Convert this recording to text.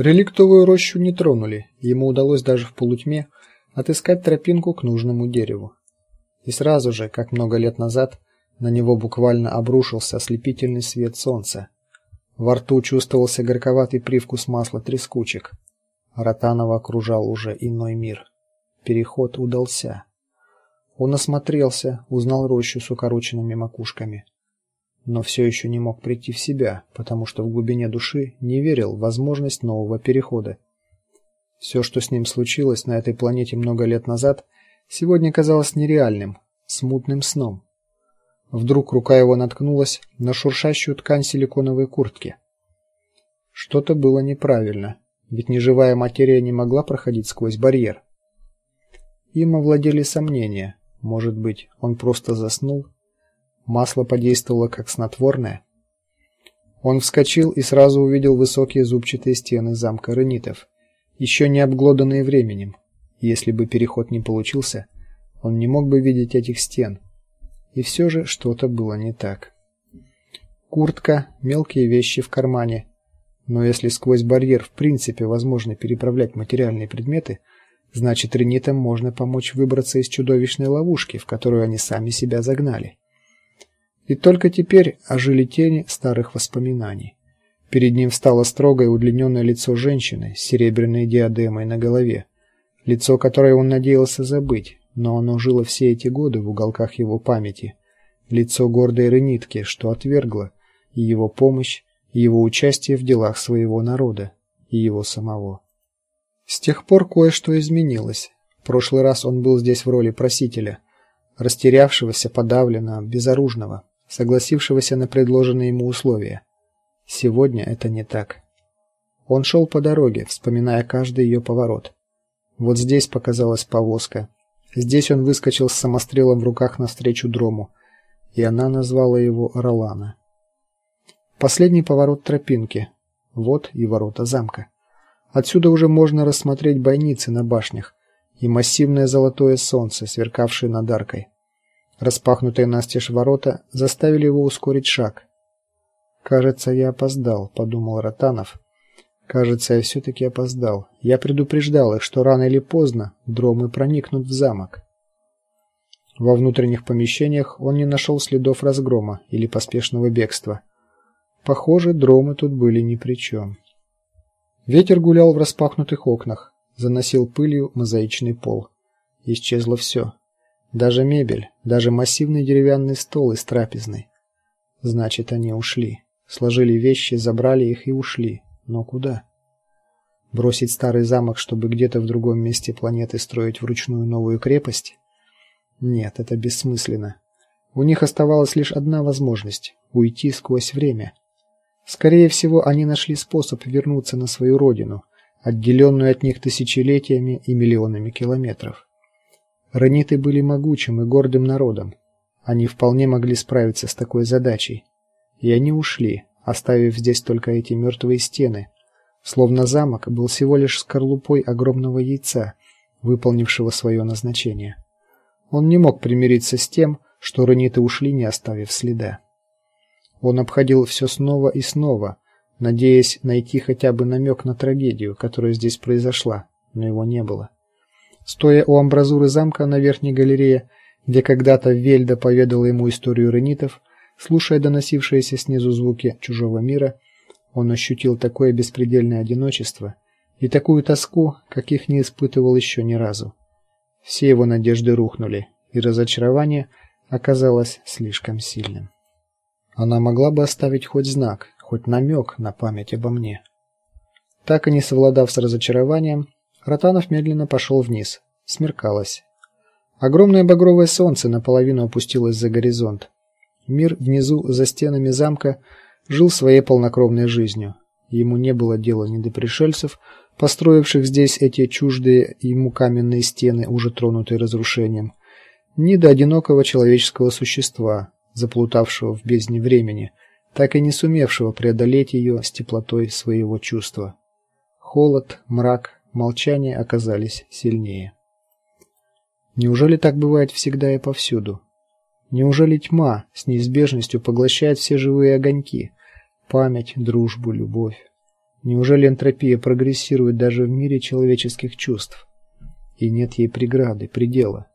Реликтовую рощу не тронули. Ему удалось даже в полутьме отыскать тропинку к нужному дереву. И сразу же, как много лет назад, на него буквально обрушился ослепительный свет солнца. Во рту чувствовался горьковатый привкус масла трескучек. Ротанова окружал уже иной мир. Переход удался. Он осмотрелся, узнал рощу с укороченными макушками но все еще не мог прийти в себя, потому что в глубине души не верил в возможность нового перехода. Все, что с ним случилось на этой планете много лет назад, сегодня казалось нереальным, смутным сном. Вдруг рука его наткнулась на шуршащую ткань силиконовой куртки. Что-то было неправильно, ведь неживая материя не могла проходить сквозь барьер. Им овладели сомнения. Может быть, он просто заснул? Масло подействовало как снотворное. Он вскочил и сразу увидел высокие зубчатые стены замка Ренитов, еще не обглоданные временем. Если бы переход не получился, он не мог бы видеть этих стен. И все же что-то было не так. Куртка, мелкие вещи в кармане. Но если сквозь барьер в принципе возможно переправлять материальные предметы, значит, ренитам можно помочь выбраться из чудовищной ловушки, в которую они сами себя загнали. И только теперь ожили тени старых воспоминаний. Перед ним встало строгое удлиненное лицо женщины с серебряной диадемой на голове, лицо, которое он надеялся забыть, но оно жило все эти годы в уголках его памяти. Лицо гордой ренитки, что отвергла и его помощь, и его участие в делах своего народа, и его самого. С тех пор кое-что изменилось. В прошлый раз он был здесь в роли просителя, растерявшегося, подавленного, безоружного согласившегося на предложенные ему условия. Сегодня это не так. Он шел по дороге, вспоминая каждый ее поворот. Вот здесь показалась повозка. Здесь он выскочил с самострелом в руках навстречу дрому, и она назвала его Ролана. Последний поворот тропинки. Вот и ворота замка. Отсюда уже можно рассмотреть бойницы на башнях и массивное золотое солнце, сверкавшее над аркой. Распахнутые настежь ворота заставили его ускорить шаг. Кажется, я опоздал, подумал Ротанов. Кажется, я все таки опоздал. Я предупреждал их, что рано или поздно дромы проникнут в замок. Во внутренних помещениях он не нашел следов разгрома или поспешного бегства. Похоже, дромы тут были ни при чем. Ветер гулял в распахнутых окнах, заносил пылью мозаичный пол. Исчезло все. Даже мебель, даже массивный деревянный стол из трапезной. Значит, они ушли. Сложили вещи, забрали их и ушли. Но куда? Бросить старый замок, чтобы где-то в другом месте планеты строить вручную новую крепость? Нет, это бессмысленно. У них оставалась лишь одна возможность уйти сквозь время. Скорее всего, они нашли способ вернуться на свою родину, отделенную от них тысячелетиями и миллионами километров. Раниты были могучим и гордым народом. Они вполне могли справиться с такой задачей. И они ушли, оставив здесь только эти мертвые стены, словно замок был всего лишь скорлупой огромного яйца, выполнившего свое назначение. Он не мог примириться с тем, что раниты ушли, не оставив следа. Он обходил все снова и снова, надеясь найти хотя бы намек на трагедию, которая здесь произошла, но его не было. Стоя у амбразуры замка на верхней галерее, где когда-то Вельда поведала ему историю ренитов, слушая доносившиеся снизу звуки чужого мира, он ощутил такое беспредельное одиночество и такую тоску, каких не испытывал еще ни разу. Все его надежды рухнули, и разочарование оказалось слишком сильным. Она могла бы оставить хоть знак, хоть намек на память обо мне. Так и не совладав с разочарованием, Ротанов медленно пошел вниз. Смеркалось. Огромное багровое солнце наполовину опустилось за горизонт. Мир внизу, за стенами замка, жил своей полнокровной жизнью. Ему не было дела ни до пришельцев, построивших здесь эти чуждые ему каменные стены, уже тронутые разрушением, ни до одинокого человеческого существа, заплутавшего в бездне времени, так и не сумевшего преодолеть ее с теплотой своего чувства. Холод, мрак, молчание оказались сильнее. Неужели так бывает всегда и повсюду? Неужели тьма с неизбежностью поглощает все живые огоньки: память, дружбу, любовь? Неужели энтропия прогрессирует даже в мире человеческих чувств? И нет ей преграды, предела?